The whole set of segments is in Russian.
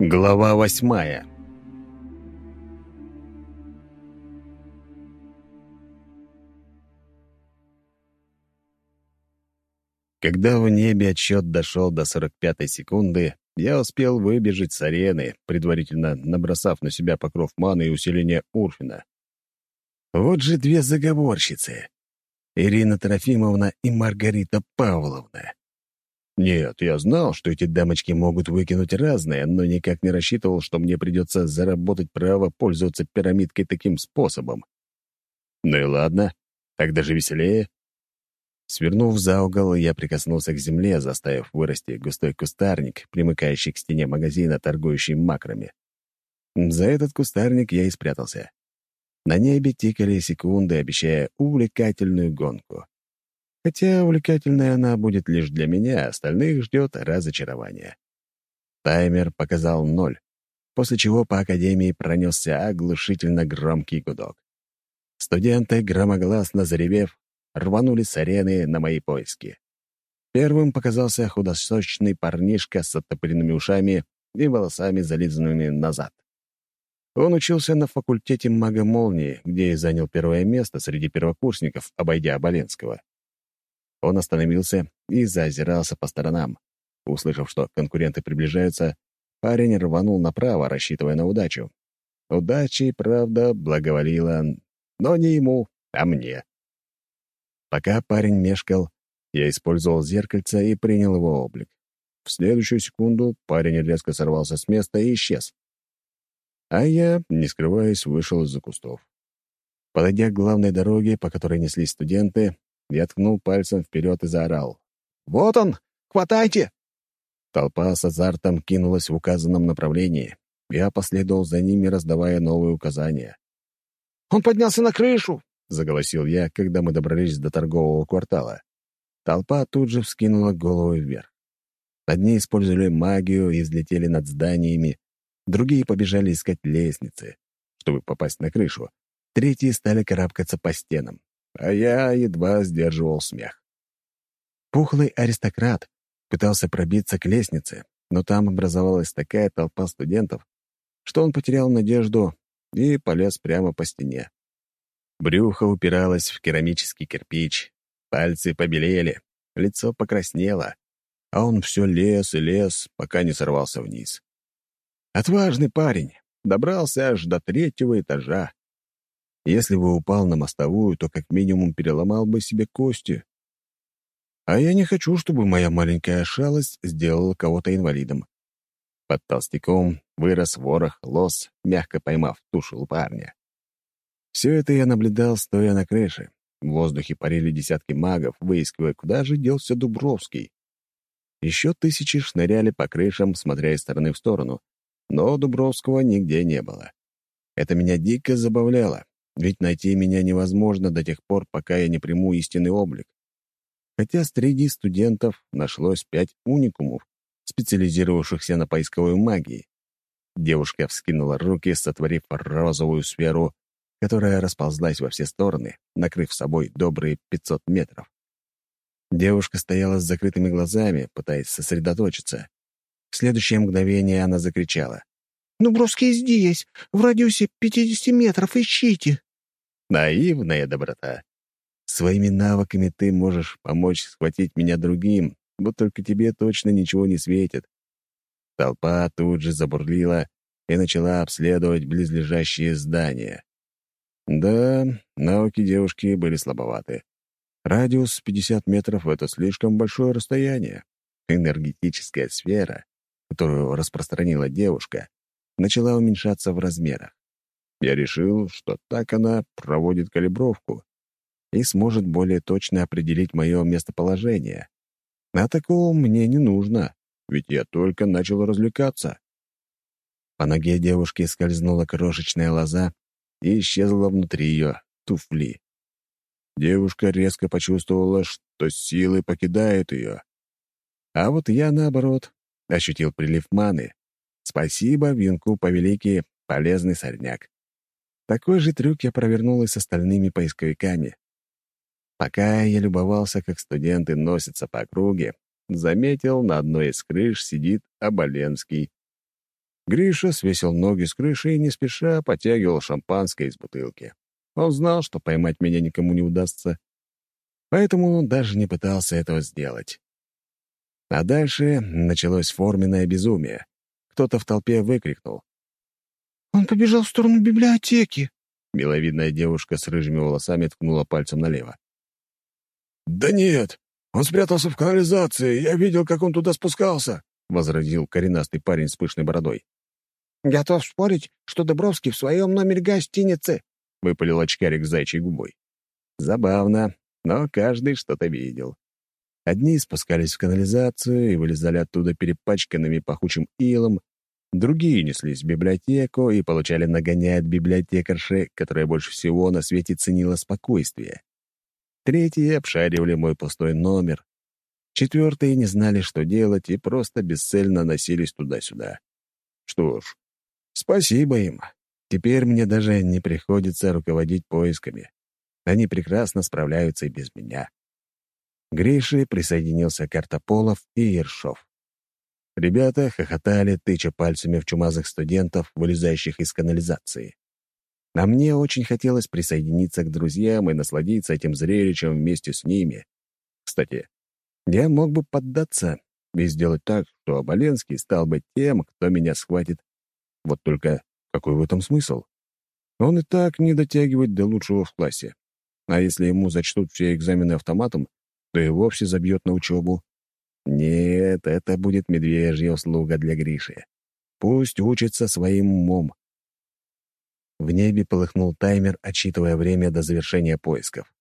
Глава восьмая Когда в небе отсчет дошел до 45-й секунды, я успел выбежать с арены, предварительно набросав на себя покров маны и усиление Урфина. Вот же две заговорщицы. Ирина Трофимовна и Маргарита Павловна. Нет, я знал, что эти дамочки могут выкинуть разное, но никак не рассчитывал, что мне придется заработать право пользоваться пирамидкой таким способом. Ну и ладно, так даже веселее. Свернув за угол, я прикоснулся к земле, заставив вырасти густой кустарник, примыкающий к стене магазина, торгующий макрами. За этот кустарник я и спрятался. На небе тикали секунды, обещая увлекательную гонку. Хотя увлекательная она будет лишь для меня, остальных ждет разочарование. Таймер показал ноль, после чего по Академии пронесся оглушительно громкий гудок. Студенты, громогласно заревев, рванули с арены на мои поиски. Первым показался худосочный парнишка с оттопыренными ушами и волосами, зализанными назад. Он учился на факультете мага-молнии, где и занял первое место среди первокурсников, обойдя Оболенского. Он остановился и заозирался по сторонам. Услышав, что конкуренты приближаются, парень рванул направо, рассчитывая на удачу. Удачи, правда, благоволила, но не ему, а мне. Пока парень мешкал, я использовал зеркальце и принял его облик. В следующую секунду парень резко сорвался с места и исчез. А я, не скрываясь, вышел из-за кустов. Подойдя к главной дороге, по которой неслись студенты, я ткнул пальцем вперед и заорал. «Вот он! Хватайте!» Толпа с азартом кинулась в указанном направлении. Я последовал за ними, раздавая новые указания. «Он поднялся на крышу!» — заголосил я, когда мы добрались до торгового квартала. Толпа тут же вскинула голову вверх. Одни использовали магию и взлетели над зданиями, другие побежали искать лестницы, чтобы попасть на крышу, третьи стали карабкаться по стенам а я едва сдерживал смех. Пухлый аристократ пытался пробиться к лестнице, но там образовалась такая толпа студентов, что он потерял надежду и полез прямо по стене. Брюхо упиралось в керамический кирпич, пальцы побелели, лицо покраснело, а он все лез и лез, пока не сорвался вниз. Отважный парень, добрался аж до третьего этажа. Если бы упал на мостовую, то как минимум переломал бы себе кости. А я не хочу, чтобы моя маленькая шалость сделала кого-то инвалидом. Под толстяком вырос ворох лос, мягко поймав тушу парня. Все это я наблюдал, стоя на крыше. В воздухе парили десятки магов, выискивая, куда же делся Дубровский. Еще тысячи шныряли по крышам, смотря из стороны в сторону, но Дубровского нигде не было. Это меня дико забавляло, ведь найти меня невозможно до тех пор, пока я не приму истинный облик. Хотя среди студентов нашлось пять уникумов, специализировавшихся на поисковой магии. Девушка вскинула руки, сотворив розовую сферу, которая расползлась во все стороны, накрыв собой добрые 500 метров. Девушка стояла с закрытыми глазами, пытаясь сосредоточиться. В следующее мгновение она закричала. «Ну, броски здесь, в радиусе 50 метров, ищите!» Наивная доброта. Своими навыками ты можешь помочь схватить меня другим, вот только тебе точно ничего не светит. Толпа тут же забурлила и начала обследовать близлежащие здания. Да, навыки девушки были слабоваты. Радиус 50 метров — это слишком большое расстояние. Энергетическая сфера, которую распространила девушка, начала уменьшаться в размерах. Я решил, что так она проводит калибровку и сможет более точно определить мое местоположение. А такого мне не нужно, ведь я только начал развлекаться. По ноге девушки скользнула крошечная лоза и исчезла внутри ее туфли. Девушка резко почувствовала, что силы покидают ее. А вот я, наоборот, ощутил прилив маны. Спасибо венку повелики, полезный сорняк. Такой же трюк я провернул и с остальными поисковиками. Пока я любовался, как студенты носятся по округе, заметил, на одной из крыш сидит Оболенский. Гриша свесил ноги с крыши и не спеша потягивал шампанское из бутылки. Он знал, что поймать меня никому не удастся, поэтому даже не пытался этого сделать. А дальше началось форменное безумие. Кто-то в толпе выкрикнул. «Он побежал в сторону библиотеки!» Миловидная девушка с рыжими волосами ткнула пальцем налево. «Да нет, он спрятался в канализации. Я видел, как он туда спускался», — возразил коренастый парень с пышной бородой. «Готов спорить, что Дубровский в своем номере гостиницы», — выпалил очкарик зайчей губой. Забавно, но каждый что-то видел. Одни спускались в канализацию и вылезали оттуда перепачканными пахучим илом, другие неслись в библиотеку и получали нагоняя от библиотекарши, которая больше всего на свете ценила спокойствие. Третьи обшаривали мой пустой номер. Четвертые не знали, что делать, и просто бесцельно носились туда-сюда. Что ж, спасибо им. Теперь мне даже не приходится руководить поисками. Они прекрасно справляются и без меня. К Грише присоединился Картополов и Ершов. Ребята хохотали, тыча пальцами в чумазых студентов, вылезающих из канализации. А мне очень хотелось присоединиться к друзьям и насладиться этим зрелищем вместе с ними. Кстати, я мог бы поддаться и сделать так, что Оболенский стал бы тем, кто меня схватит. Вот только какой в этом смысл? Он и так не дотягивает до лучшего в классе. А если ему зачтут все экзамены автоматом, то и вовсе забьет на учебу. Нет, это будет медвежья услуга для Гриши. Пусть учится своим умом. В небе полыхнул таймер, отсчитывая время до завершения поисков.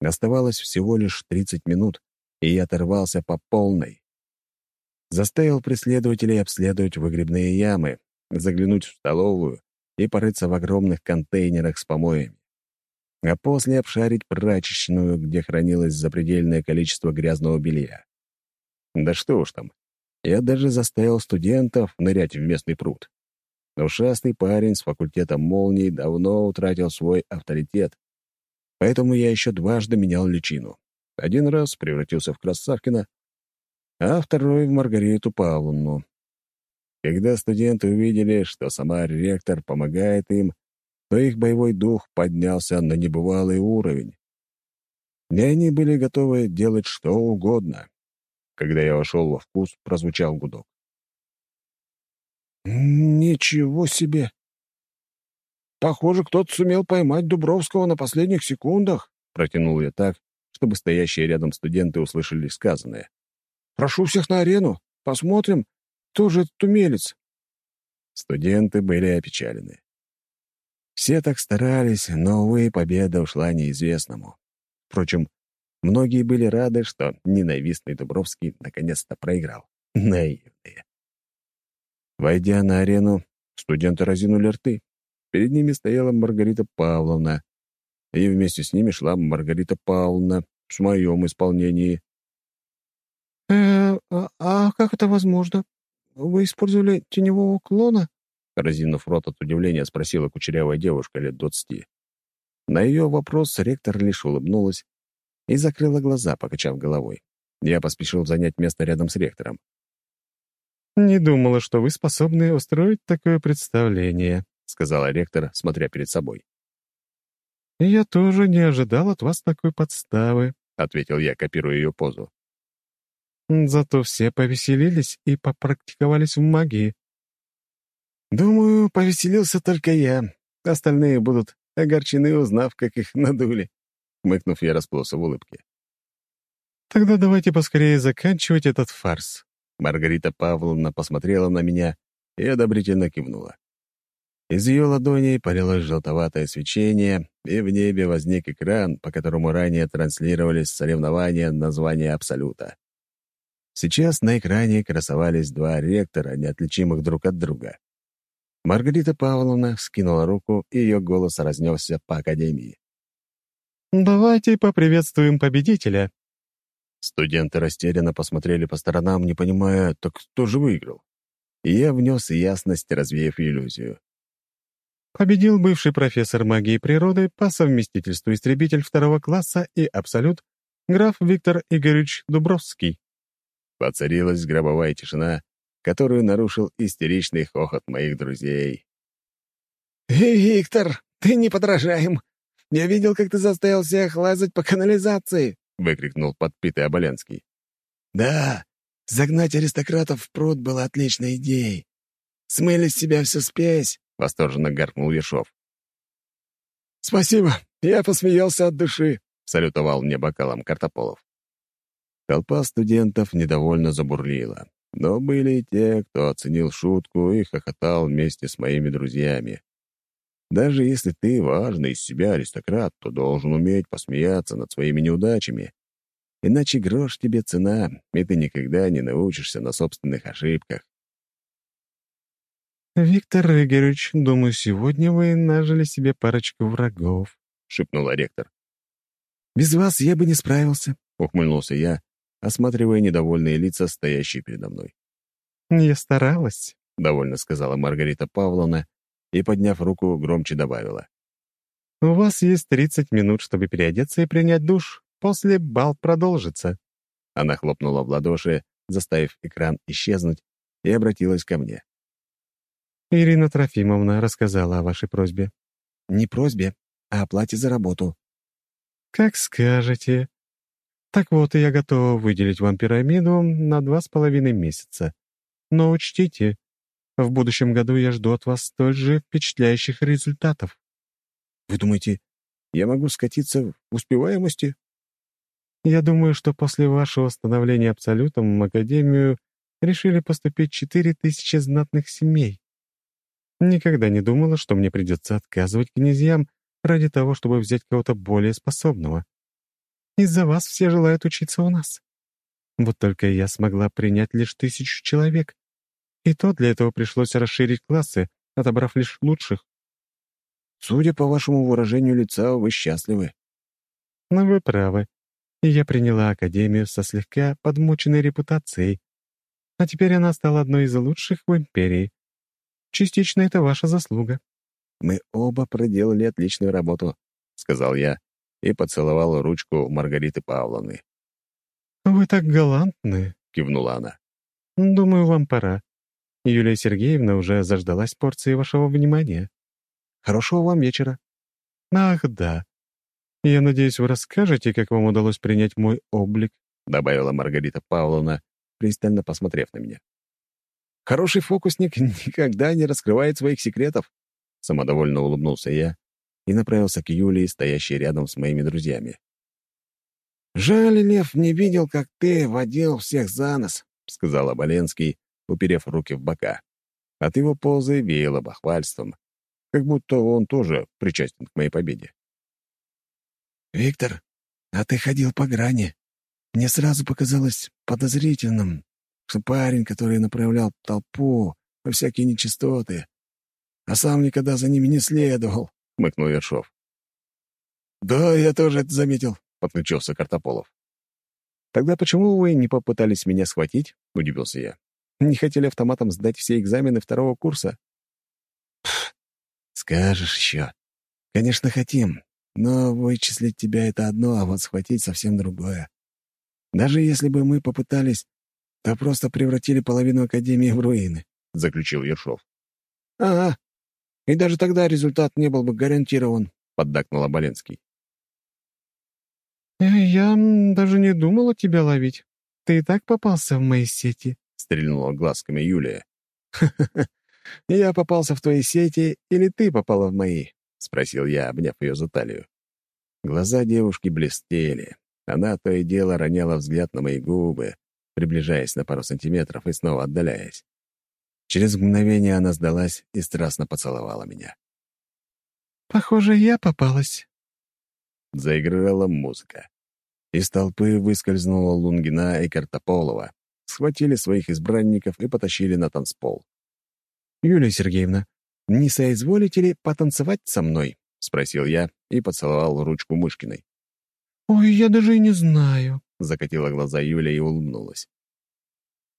Оставалось всего лишь 30 минут, и я оторвался по полной. Заставил преследователей обследовать выгребные ямы, заглянуть в столовую и порыться в огромных контейнерах с помоями. А после обшарить прачечную, где хранилось запредельное количество грязного белья. Да что уж там, я даже заставил студентов нырять в местный пруд. Ушастый парень с факультета молний давно утратил свой авторитет, поэтому я еще дважды менял личину. Один раз превратился в Красавкина, а второй — в Маргариту Павловну. Когда студенты увидели, что сама ректор помогает им, то их боевой дух поднялся на небывалый уровень. И они были готовы делать что угодно. Когда я вошел во вкус, прозвучал гудок. «Ничего себе! Похоже, кто-то сумел поймать Дубровского на последних секундах», — протянул я так, чтобы стоящие рядом студенты услышали сказанное. «Прошу всех на арену. Посмотрим, кто же этот умелец». Студенты были опечалены. Все так старались, но, увы, победа ушла неизвестному. Впрочем, многие были рады, что ненавистный Дубровский наконец-то проиграл. Наивные. Войдя на арену, студенты разинули рты. Перед ними стояла Маргарита Павловна, и вместе с ними шла Маргарита Павловна в моем исполнении. «Э, а, а как это возможно? Вы использовали теневого клона?» Разинув рот от удивления, спросила кучерявая девушка лет двадцати. На ее вопрос ректор лишь улыбнулась и закрыла глаза, покачав головой. Я поспешил занять место рядом с ректором. «Не думала, что вы способны устроить такое представление», — сказала ректор, смотря перед собой. «Я тоже не ожидал от вас такой подставы», — ответил я, копируя ее позу. «Зато все повеселились и попрактиковались в магии». «Думаю, повеселился только я. Остальные будут огорчены, узнав, как их надули», — мыкнув, я расплылся в улыбке. «Тогда давайте поскорее заканчивать этот фарс», Маргарита Павловна посмотрела на меня и одобрительно кивнула. Из ее ладоней полилось желтоватое свечение, и в небе возник экран, по которому ранее транслировались соревнования названия Абсолюта. Сейчас на экране красовались два ректора, неотличимых друг от друга. Маргарита Павловна скинула руку, и ее голос разнесся по академии. «Давайте поприветствуем победителя», Студенты растерянно посмотрели по сторонам, не понимая, так кто же выиграл? И я внес ясность, развеяв иллюзию. Победил бывший профессор магии природы по совместительству истребитель второго класса и абсолют граф Виктор Игоревич Дубровский. Поцарилась гробовая тишина, которую нарушил истеричный хохот моих друзей. «Виктор, ты неподражаем! Я видел, как ты заставил всех лазать по канализации!» — выкрикнул подпитый Оболенский. «Да, загнать аристократов в пруд было отличной идеей. Смыли с себя всю спесь!» — восторженно гаркнул Вершов. «Спасибо, я посмеялся от души», — салютовал мне бокалом Картополов. Толпа студентов недовольно забурлила, но были и те, кто оценил шутку и хохотал вместе с моими друзьями. Даже если ты важный из себя аристократ, то должен уметь посмеяться над своими неудачами. Иначе грош тебе цена, и ты никогда не научишься на собственных ошибках. «Виктор Игоревич, думаю, сегодня вы нажили себе парочку врагов», — шепнула ректор. «Без вас я бы не справился», — ухмыльнулся я, осматривая недовольные лица, стоящие передо мной. «Я старалась», — довольно сказала Маргарита Павловна и, подняв руку, громче добавила. «У вас есть 30 минут, чтобы переодеться и принять душ. После бал продолжится». Она хлопнула в ладоши, заставив экран исчезнуть, и обратилась ко мне. Ирина Трофимовна рассказала о вашей просьбе. Не просьбе, а оплате за работу. Как скажете. Так вот, я готова выделить вам пирамиду на два с половиной месяца. Но учтите, в будущем году я жду от вас столь же впечатляющих результатов. Вы думаете, я могу скатиться в успеваемости? Я думаю, что после вашего становления абсолютом в Академию решили поступить четыре тысячи знатных семей. Никогда не думала, что мне придется отказывать князьям ради того, чтобы взять кого-то более способного. Из-за вас все желают учиться у нас. Вот только я смогла принять лишь тысячу человек. И то для этого пришлось расширить классы, отобрав лишь лучших. Судя по вашему выражению лица, вы счастливы. Но вы правы. И я приняла Академию со слегка подмоченной репутацией. А теперь она стала одной из лучших в Империи. Частично это ваша заслуга». «Мы оба проделали отличную работу», — сказал я и поцеловал ручку Маргариты Павловны. «Вы так галантны», — кивнула она. «Думаю, вам пора. Юлия Сергеевна уже заждалась порции вашего внимания. Хорошего вам вечера». «Ах, да. Я надеюсь, вы расскажете, как вам удалось принять мой облик», — добавила Маргарита Павловна, пристально посмотрев на меня. Хороший фокусник никогда не раскрывает своих секретов. Самодовольно улыбнулся я и направился к Юлии, стоящей рядом с моими друзьями. «Жаль, Лев не видел, как ты водил всех за нос», — сказал Оболенский, уперев руки в бока. От его позы веяло бахвальством, как будто он тоже причастен к моей победе. «Виктор, а ты ходил по грани. Мне сразу показалось подозрительным, что парень, который направлял толпу во всякие нечистоты, а сам никогда за ними не следовал», — хмыкнул Вершов. «Да, я тоже это заметил», — подключился Картополов. «Тогда почему вы не попытались меня схватить?» — удивился я. «Не хотели автоматом сдать все экзамены второго курса?» «Скажешь еще. Конечно, хотим, но вычислить тебя — это одно, а вот схватить — совсем другое. Даже если бы мы попытались, то просто превратили половину Академии в руины», — заключил Ершов. «Ага. И даже тогда результат не был бы гарантирован», — поддакнул Оболенский. «Э, «Я даже не думала тебя ловить. Ты и так попался в мои сети», — стрельнула глазками Юлия. Я попался в твои сети или ты попала в мои?» — спросил я, обняв ее за талию. Глаза девушки блестели. Она то и дело роняла взгляд на мои губы, приближаясь на пару сантиметров и снова отдаляясь. Через мгновение она сдалась и страстно поцеловала меня. «Похоже, я попалась». Заиграла музыка. Из толпы выскользнула Лунгина и Картополова, схватили своих избранников и потащили на танцпол. «Юлия Сергеевна, не соизволите ли потанцевать со мной?» — спросил я и поцеловал ручку Мышкиной. «Ой, я даже и не знаю», — закатила глаза Юля и улыбнулась.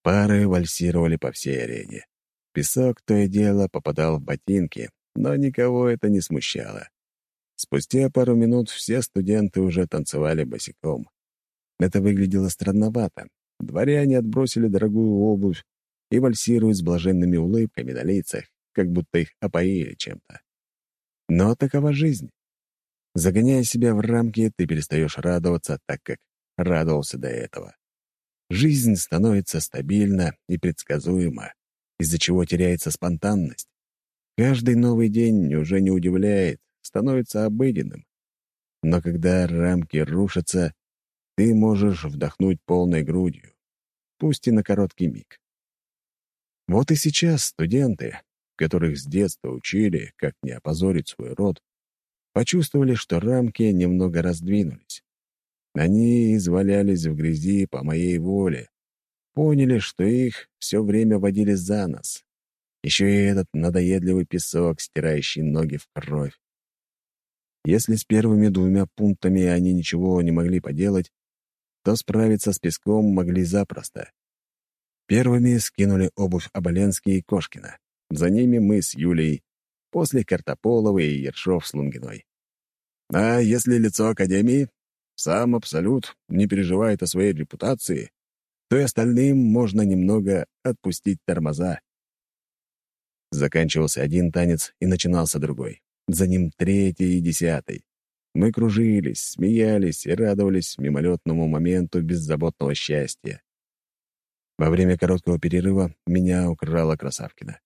Пары вальсировали по всей арене. Песок то и дело попадал в ботинки, но никого это не смущало. Спустя пару минут все студенты уже танцевали босиком. Это выглядело странновато. Дворяне отбросили дорогую обувь и вальсируют с блаженными улыбками на лицах, как будто их опоили чем-то. Но такова жизнь. Загоняя себя в рамки, ты перестаешь радоваться так, как радовался до этого. Жизнь становится стабильна и предсказуема, из-за чего теряется спонтанность. Каждый новый день уже не удивляет, становится обыденным. Но когда рамки рушатся, ты можешь вдохнуть полной грудью, пусть и на короткий миг. Вот и сейчас студенты, которых с детства учили, как не опозорить свой род, почувствовали, что рамки немного раздвинулись. Они извалялись в грязи по моей воле, поняли, что их все время водили за нос. Еще и этот надоедливый песок, стирающий ноги в кровь. Если с первыми двумя пунктами они ничего не могли поделать, то справиться с песком могли запросто. Первыми скинули обувь Оболенский и Кошкина. За ними мы с Юлей, после Картополовой и Ершов с Лунгиной. А если лицо Академии, сам Абсолют не переживает о своей репутации, то и остальным можно немного отпустить тормоза. Заканчивался один танец, и начинался другой. За ним третий и десятый. Мы кружились, смеялись и радовались мимолетному моменту беззаботного счастья. Во время короткого перерыва меня украла Красавкина.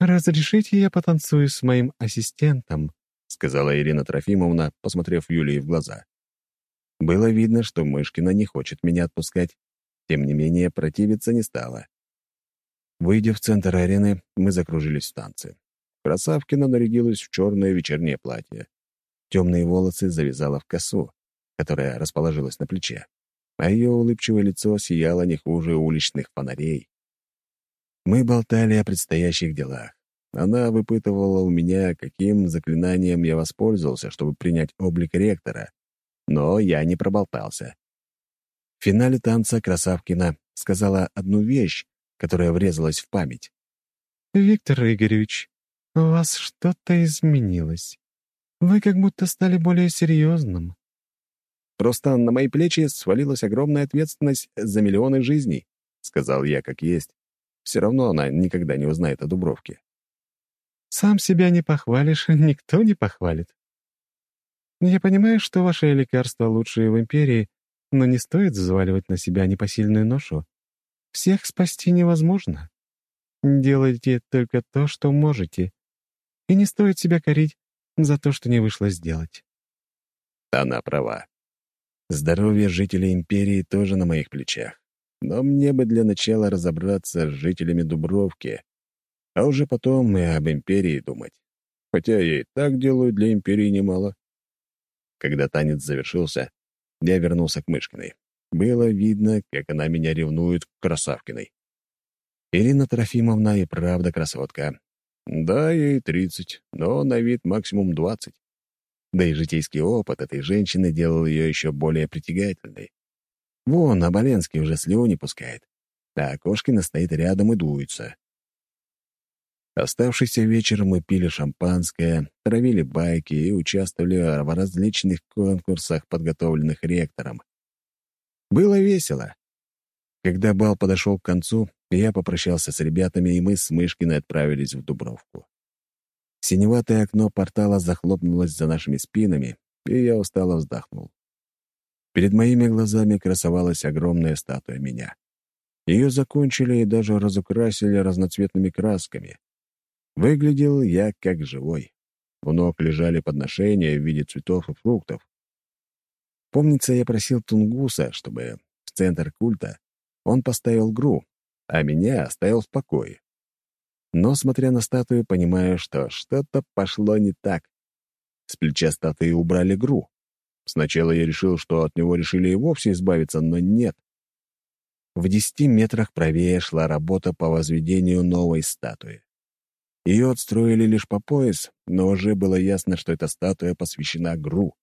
«Разрешите я потанцую с моим ассистентом?» — сказала Ирина Трофимовна, посмотрев Юлии в глаза. Было видно, что Мышкина не хочет меня отпускать. Тем не менее, противиться не стала. Выйдя в центр арены, мы закружились в танце. Красавкина нарядилась в черное вечернее платье. Темные волосы завязала в косу, которая расположилась на плече, а ее улыбчивое лицо сияло не хуже уличных фонарей. Мы болтали о предстоящих делах. Она выпытывала у меня, каким заклинанием я воспользовался, чтобы принять облик ректора. Но я не проболтался. В финале танца Красавкина сказала одну вещь, которая врезалась в память. «Виктор Игоревич, у вас что-то изменилось. Вы как будто стали более серьезным». «Просто на мои плечи свалилась огромная ответственность за миллионы жизней», — сказал я как есть. Все равно она никогда не узнает о Дубровке. Сам себя не похвалишь, никто не похвалит. Я понимаю, что ваши лекарства лучшие в империи, но не стоит взваливать на себя непосильную ношу. Всех спасти невозможно. Делайте только то, что можете. И не стоит себя корить за то, что не вышло сделать. Она права. Здоровье жителей империи тоже на моих плечах. Но мне бы для начала разобраться с жителями Дубровки, а уже потом и об империи думать. Хотя я и так делаю для империи немало. Когда танец завершился, я вернулся к Мышкиной. Было видно, как она меня ревнует к Красавкиной. Ирина Трофимовна и правда красотка. Да, ей тридцать, но на вид максимум двадцать. Да и житейский опыт этой женщины делал ее еще более притягательной. Вон, Оболенский уже слюни пускает, а Кошкина стоит рядом и дуется. Оставшийся вечер мы пили шампанское, травили байки и участвовали в различных конкурсах, подготовленных ректором. Было весело. Когда бал подошел к концу, я попрощался с ребятами, и мы с Мышкиной отправились в Дубровку. Синеватое окно портала захлопнулось за нашими спинами, и я устало вздохнул. Перед моими глазами красовалась огромная статуя меня. Ее закончили и даже разукрасили разноцветными красками. Выглядел я как живой. У ног лежали подношения в виде цветов и фруктов. Помнится, я просил Тунгуса, чтобы в центр культа он поставил гру, а меня оставил в покое. Но, смотря на статую, понимаю, что что-то пошло не так. С плеча статуи убрали гру. Сначала я решил, что от него решили и вовсе избавиться, но нет. В десяти метрах правее шла работа по возведению новой статуи. Ее отстроили лишь по пояс, но уже было ясно, что эта статуя посвящена Гру.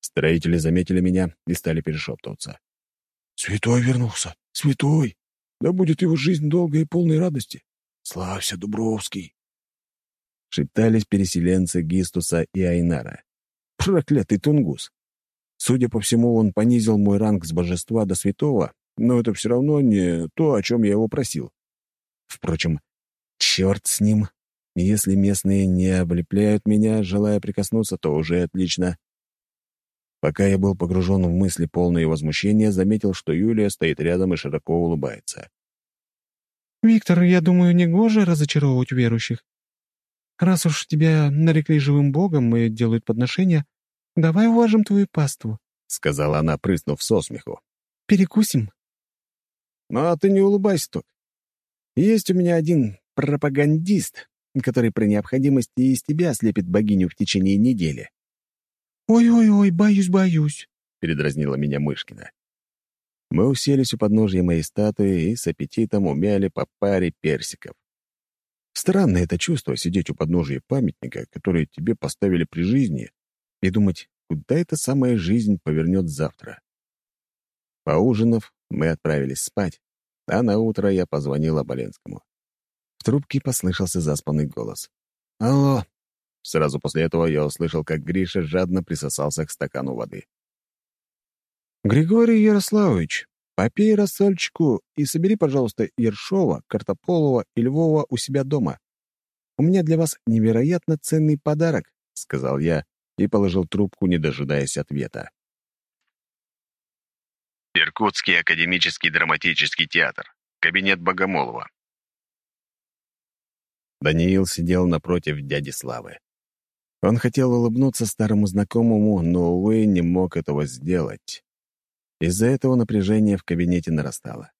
Строители заметили меня и стали перешептываться. «Святой вернулся! Святой! Да будет его жизнь долгой и полной радости! Славься, Дубровский!» Шептались переселенцы Гистуса и Айнара. Проклятый тунгус! Судя по всему, он понизил мой ранг с божества до святого, но это все равно не то, о чем я его просил. Впрочем, черт с ним. Если местные не облепляют меня, желая прикоснуться, то уже отлично. Пока я был погружен в мысли полные возмущения, заметил, что Юлия стоит рядом и широко улыбается. «Виктор, я думаю, негоже разочаровывать верующих. Раз уж тебя нарекли живым богом и делают подношения, давай уважим твою паству», — сказала она, прыснув со смеху. «Перекусим». «Ну, а ты не улыбайся тут. Есть у меня один пропагандист, который при необходимости из тебя слепит богиню в течение недели». «Ой-ой-ой, боюсь-боюсь», — передразнила меня Мышкина. Мы уселись у подножья моей статуи и с аппетитом умяли по паре персиков. Странное это чувство — сидеть у подножия памятника, который тебе поставили при жизни, и думать, куда эта самая жизнь повернет завтра. Поужинав, мы отправились спать, а на утро я позвонил Оболенскому. В трубке послышался заспанный голос. «Алло!» Сразу после этого я услышал, как Гриша жадно присосался к стакану воды. «Григорий Ярославович, попей рассольчику и собери, пожалуйста, Ершова, Картополова и Львова у себя дома. У меня для вас невероятно ценный подарок», — сказал я и положил трубку, не дожидаясь ответа. Иркутский академический драматический театр. Кабинет Богомолова. Даниил сидел напротив дяди Славы. Он хотел улыбнуться старому знакомому, но, увы, не мог этого сделать. Из-за этого напряжение в кабинете нарастало.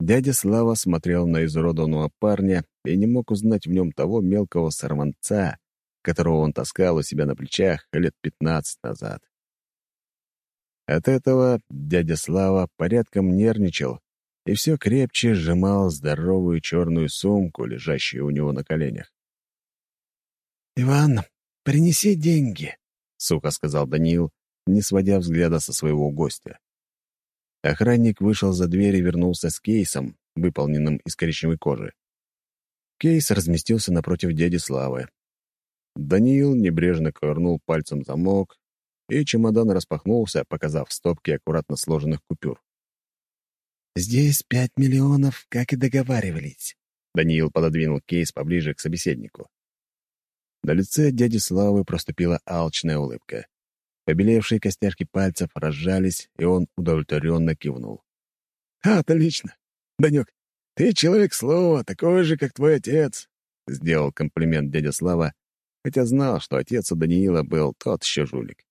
Дядя Слава смотрел на изуродованного парня и не мог узнать в нем того мелкого сорванца, которого он таскал у себя на плечах лет пятнадцать назад. От этого дядя Слава порядком нервничал и все крепче сжимал здоровую черную сумку, лежащую у него на коленях. «Иван, принеси деньги», — сухо сказал Даниил, не сводя взгляда со своего гостя. Охранник вышел за дверь и вернулся с кейсом, выполненным из коричневой кожи. Кейс разместился напротив дяди Славы. Даниил небрежно ковырнул пальцем замок, и чемодан распахнулся, показав стопки аккуратно сложенных купюр. «Здесь пять миллионов, как и договаривались». Даниил пододвинул кейс поближе к собеседнику. На лице дяди Славы проступила алчная улыбка. Побелевшие костяшки пальцев разжались, и он удовлетворенно кивнул. «Отлично! Данек, ты человек слова, такой же, как твой отец!» — сделал комплимент дядя Слава, хотя знал, что отец у Даниила был тот еще жулик.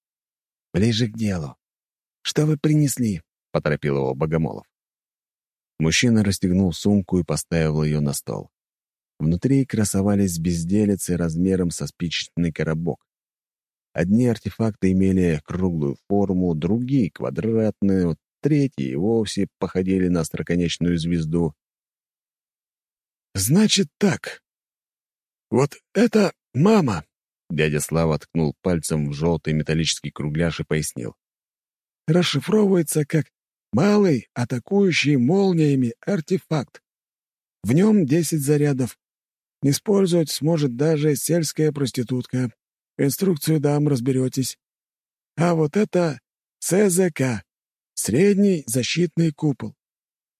«Ближе к делу. Что вы принесли?» — поторопил его Богомолов. Мужчина расстегнул сумку и поставил ее на стол. Внутри красовались безделицы размером со спичечный коробок. Одни артефакты имели круглую форму, другие — квадратную, третьи и вовсе походили на остроконечную звезду. «Значит так. Вот это мама!» Дядя Слава ткнул пальцем в желтый металлический кругляш и пояснил. «Расшифровывается как «малый, атакующий молниями артефакт». В нем десять зарядов. Использовать сможет даже сельская проститутка. Инструкцию дам, разберетесь. А вот это СЗК — средний защитный купол.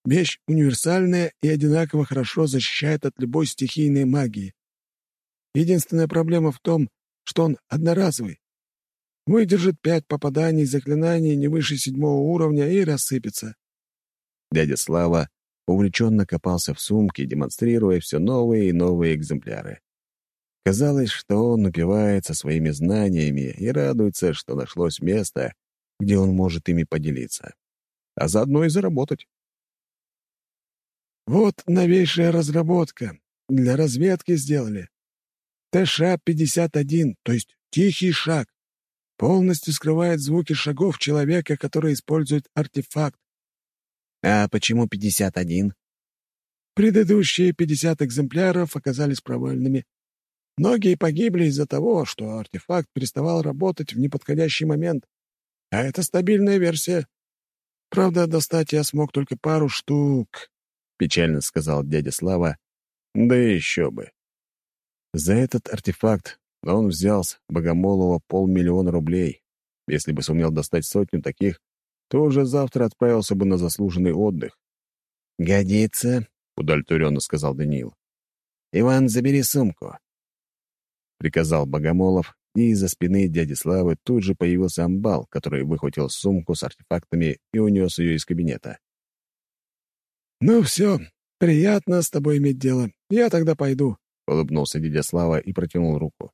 Вещь универсальная и одинаково хорошо защищает от любой стихийной магии. Единственная проблема в том, что он одноразовый. Выдержит пять попаданий заклинаний не выше седьмого уровня и рассыпется. Дядя Слава увлеченно копался в сумке, демонстрируя все новые и новые экземпляры. Казалось, что он упивается своими знаниями и радуется, что нашлось место, где он может ими поделиться, а заодно и заработать. «Вот новейшая разработка. Для разведки сделали. ТШ-51, то есть тихий шаг. Полностью скрывает звуки шагов человека, который использует артефакт. А почему 51? Предыдущие 50 экземпляров оказались провальными. Многие погибли из-за того, что артефакт переставал работать в неподходящий момент. А это стабильная версия. Правда, достать я смог только пару штук, — печально сказал дядя Слава. Да еще бы. За этот артефакт он взял с Богомолова полмиллиона рублей. Если бы сумел достать сотню таких, то уже завтра отправился бы на заслуженный отдых. «Годится. — удовлетворенно сказал Даниил. «Иван, забери сумку», — приказал Богомолов, и из-за спины дяди Славы тут же появился амбал, который выхватил сумку с артефактами и унес ее из кабинета. «Ну все, приятно с тобой иметь дело. Я тогда пойду», — улыбнулся дядя Слава и протянул руку.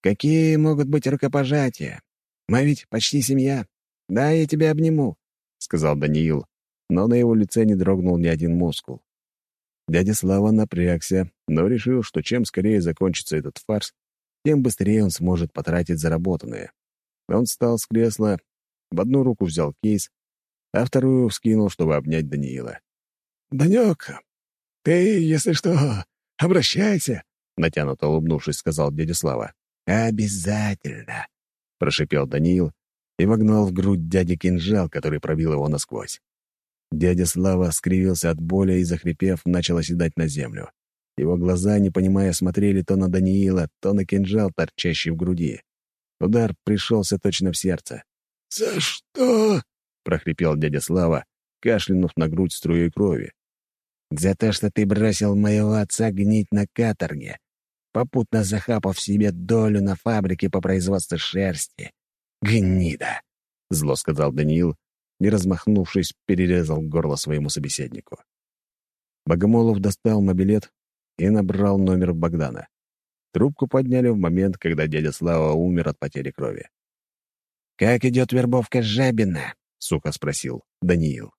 «Какие могут быть рукопожатия? Мы ведь почти семья. Да, я тебя обниму», — сказал Даниил, но на его лице не дрогнул ни один мускул. Дядя Слава напрягся, но решил, что чем скорее закончится этот фарс, тем быстрее он сможет потратить заработанное. Он встал с кресла, в одну руку взял кейс, а вторую вскинул, чтобы обнять Даниила. «Данек, ты, если что, обращайся», — натянуто улыбнувшись, сказал дядя Слава. «Обязательно», — прошипел Даниил и вогнал в грудь дяди кинжал, который пробил его насквозь. Дядя Слава скривился от боли и, захрипев, начал оседать на землю. Его глаза, не понимая, смотрели то на Даниила, то на кинжал, торчащий в груди. Удар пришелся точно в сердце. «За что?» — прохрипел дядя Слава, кашлянув на грудь струей крови. «За то, что ты бросил моего отца гнить на каторге, попутно захапав себе долю на фабрике по производству шерсти. Гнида!» — зло сказал Даниил и, размахнувшись, перерезал горло своему собеседнику. Богомолов достал мобилет и набрал номер Богдана. Трубку подняли в момент, когда дядя Слава умер от потери крови. «Как идет вербовка Жабина?» — сухо спросил Даниил.